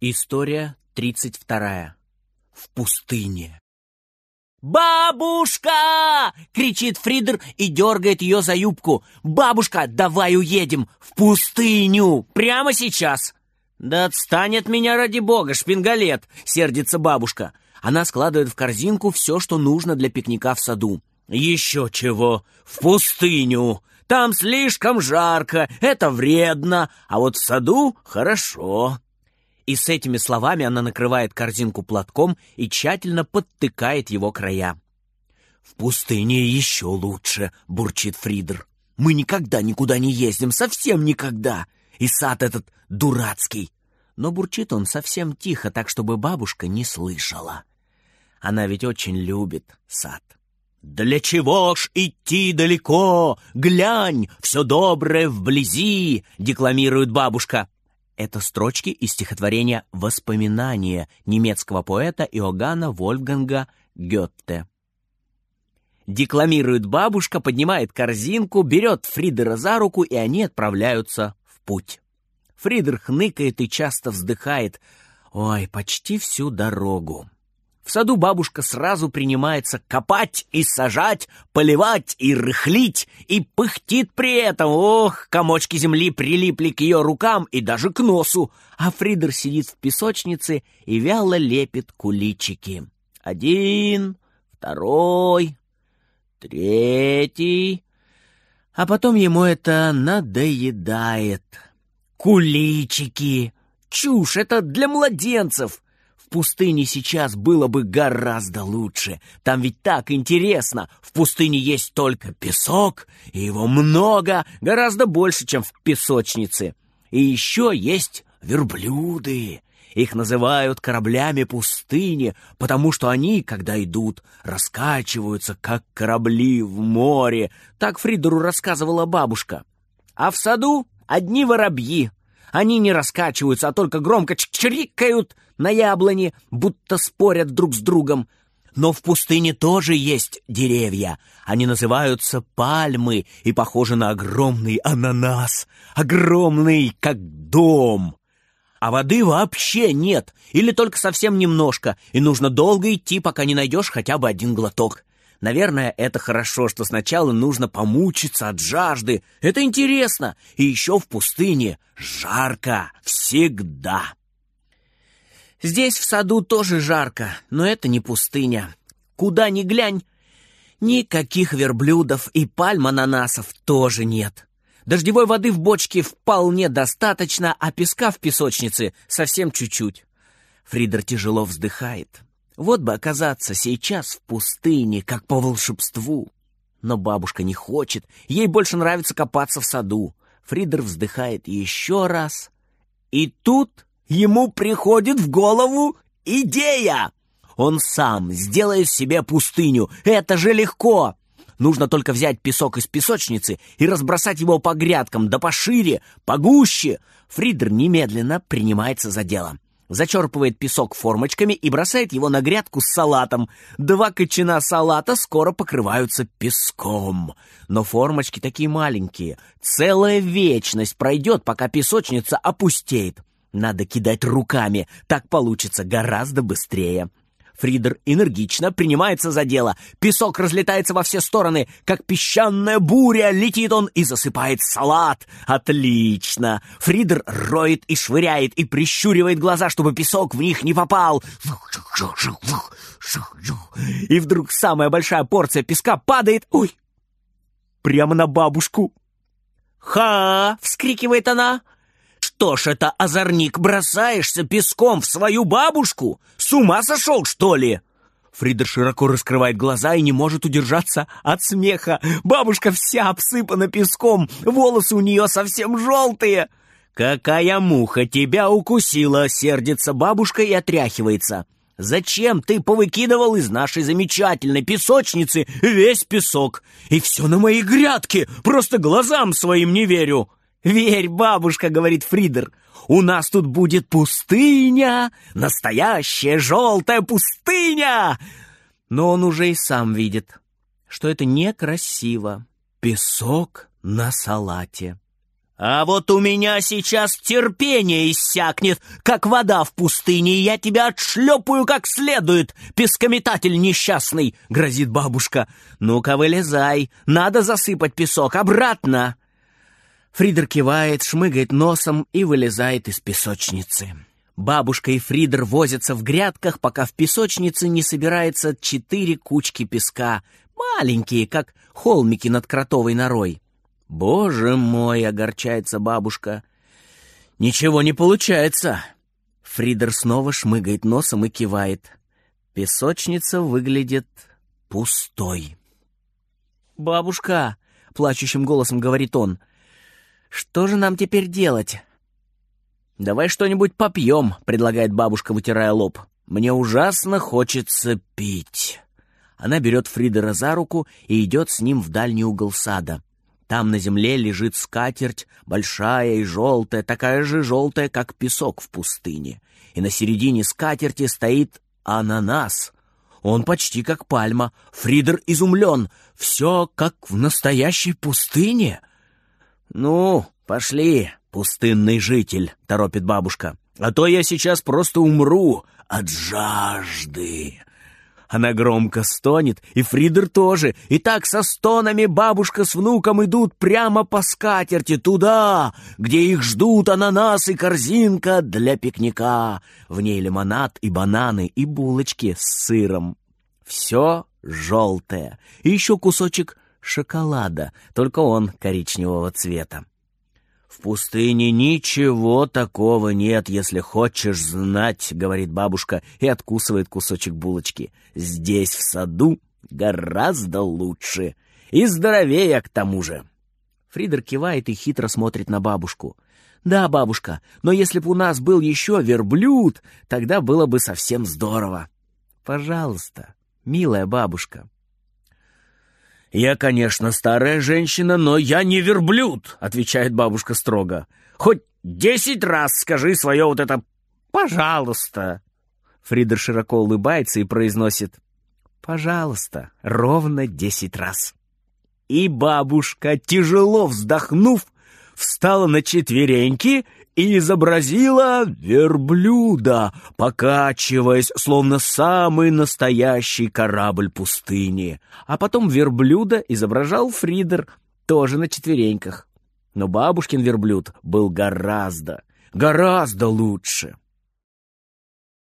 История тридцать вторая. В пустыне. «Бабушка!» — кричит Фридер и дергает ее за юбку. «Бабушка, давай уедем в пустыню! Прямо сейчас!» «Да отстань от меня ради бога, шпингалет!» — сердится бабушка. Она складывает в корзинку все, что нужно для пикника в саду. «Еще чего! В пустыню! Там слишком жарко, это вредно, а вот в саду хорошо!» И с этими словами она накрывает корзинку платком и тщательно подтыкает его края. «В пустыне еще лучше», — бурчит Фридер. «Мы никогда никуда не ездим, совсем никогда. И сад этот дурацкий». Но бурчит он совсем тихо, так чтобы бабушка не слышала. Она ведь очень любит сад. «Для чего ж идти далеко? Глянь, все доброе вблизи!» — декламирует бабушка. Это строчки из стихотворения «Воспоминания» немецкого поэта Иоганна Вольфганга Гетте. Декламирует бабушка, поднимает корзинку, берет Фридера за руку, и они отправляются в путь. Фридер хныкает и часто вздыхает. Ой, почти всю дорогу. В саду бабушка сразу принимается копать и сажать, поливать и рыхлить, и пыхтит при этом. Ох, комочки земли прилипли к ее рукам и даже к носу, а Фридер сидит в песочнице и вяло лепит куличики. Один, второй, третий... А потом ему это надоедает. Куличики! Чушь, это для младенцев! В пустыне сейчас было бы гораздо лучше. Там ведь так интересно. В пустыне есть только песок, и его много, гораздо больше, чем в песочнице. И еще есть верблюды. Их называют кораблями пустыни, потому что они, когда идут, раскачиваются, как корабли в море. Так Фридеру рассказывала бабушка. А в саду одни воробьи, они не раскачиваются, а только громко чирикают на яблони, будто спорят друг с другом. Но в пустыне тоже есть деревья. Они называются пальмы и похожи на огромный ананас. Огромный, как дом. А воды вообще нет, или только совсем немножко, и нужно долго идти, пока не найдешь хотя бы один глоток. Наверное, это хорошо, что сначала нужно помучиться от жажды. Это интересно. И еще в пустыне жарко. Всегда. Здесь в саду тоже жарко, но это не пустыня. Куда ни глянь, никаких верблюдов и пальм ананасов тоже нет. Дождевой воды в бочке вполне достаточно, а песка в песочнице совсем чуть-чуть. Фридер тяжело вздыхает. Вот бы оказаться сейчас в пустыне, как по волшебству. Но бабушка не хочет, ей больше нравится копаться в саду. Фридер вздыхает еще раз. И тут ему приходит в голову идея. Он сам сделает себе пустыню. Это же легко. Нужно только взять песок из песочницы и разбросать его по грядкам, да пошире, погуще. Фридер немедленно принимается за дело зачерпывает песок формочками и бросает его на грядку с салатом. Два кочана салата скоро покрываются песком. Но формочки такие маленькие. Целая вечность пройдет, пока песочница опустеет. Надо кидать руками, так получится гораздо быстрее. Фридер энергично принимается за дело. Песок разлетается во все стороны, как песчаная буря. Летит он и засыпает салат. Отлично! Фридер роет и швыряет, и прищуривает глаза, чтобы песок в них не попал. И вдруг самая большая порция песка падает... Ой! Прямо на бабушку. «Ха!» — вскрикивает она. «Что ж это, озорник, бросаешься песком в свою бабушку? С ума сошел, что ли?» Фридер широко раскрывает глаза и не может удержаться от смеха. Бабушка вся обсыпана песком, волосы у нее совсем желтые. «Какая муха тебя укусила!» — сердится бабушка и отряхивается. «Зачем ты повыкидывал из нашей замечательной песочницы весь песок? И все на моей грядке! Просто глазам своим не верю!» «Верь, бабушка», — говорит Фридер, — «у нас тут будет пустыня, настоящая желтая пустыня!» Но он уже и сам видит, что это некрасиво. Песок на салате. А вот у меня сейчас терпение иссякнет, как вода в пустыне, и я тебя отшлепаю как следует, пескометатель несчастный, — грозит бабушка. Ну-ка, вылезай, надо засыпать песок обратно. Фридер кивает, шмыгает носом и вылезает из песочницы. Бабушка и Фридер возятся в грядках, пока в песочнице не собирается четыре кучки песка, маленькие, как холмики над кротовой норой. «Боже мой!» — огорчается бабушка. «Ничего не получается!» Фридер снова шмыгает носом и кивает. Песочница выглядит пустой. «Бабушка!» — плачущим голосом говорит он. «Что же нам теперь делать?» «Давай что-нибудь попьем», — предлагает бабушка, вытирая лоб. «Мне ужасно хочется пить». Она берет Фридера за руку и идет с ним в дальний угол сада. Там на земле лежит скатерть, большая и желтая, такая же желтая, как песок в пустыне. И на середине скатерти стоит ананас. Он почти как пальма. Фридер изумлен. Все как в настоящей пустыне. «Ну, пошли, пустынный житель», — торопит бабушка. «А то я сейчас просто умру от жажды». Она громко стонет, и Фридер тоже. И так со стонами бабушка с внуком идут прямо по скатерти, туда, где их ждут ананас и корзинка для пикника. В ней лимонад и бананы, и булочки с сыром. Все желтое. И еще кусочек шоколада, только он коричневого цвета. «В пустыне ничего такого нет, если хочешь знать», — говорит бабушка и откусывает кусочек булочки. «Здесь, в саду, гораздо лучше. И здоровее к тому же». Фридер кивает и хитро смотрит на бабушку. «Да, бабушка, но если бы у нас был еще верблюд, тогда было бы совсем здорово». «Пожалуйста, милая бабушка». «Я, конечно, старая женщина, но я не верблюд», — отвечает бабушка строго. «Хоть десять раз скажи свое вот это «пожалуйста». Фридер широко улыбается и произносит «пожалуйста» ровно десять раз. И бабушка, тяжело вздохнув, встала на четвереньки и изобразила верблюда, покачиваясь, словно самый настоящий корабль пустыни. А потом верблюда изображал Фридер, тоже на четвереньках. Но бабушкин верблюд был гораздо, гораздо лучше.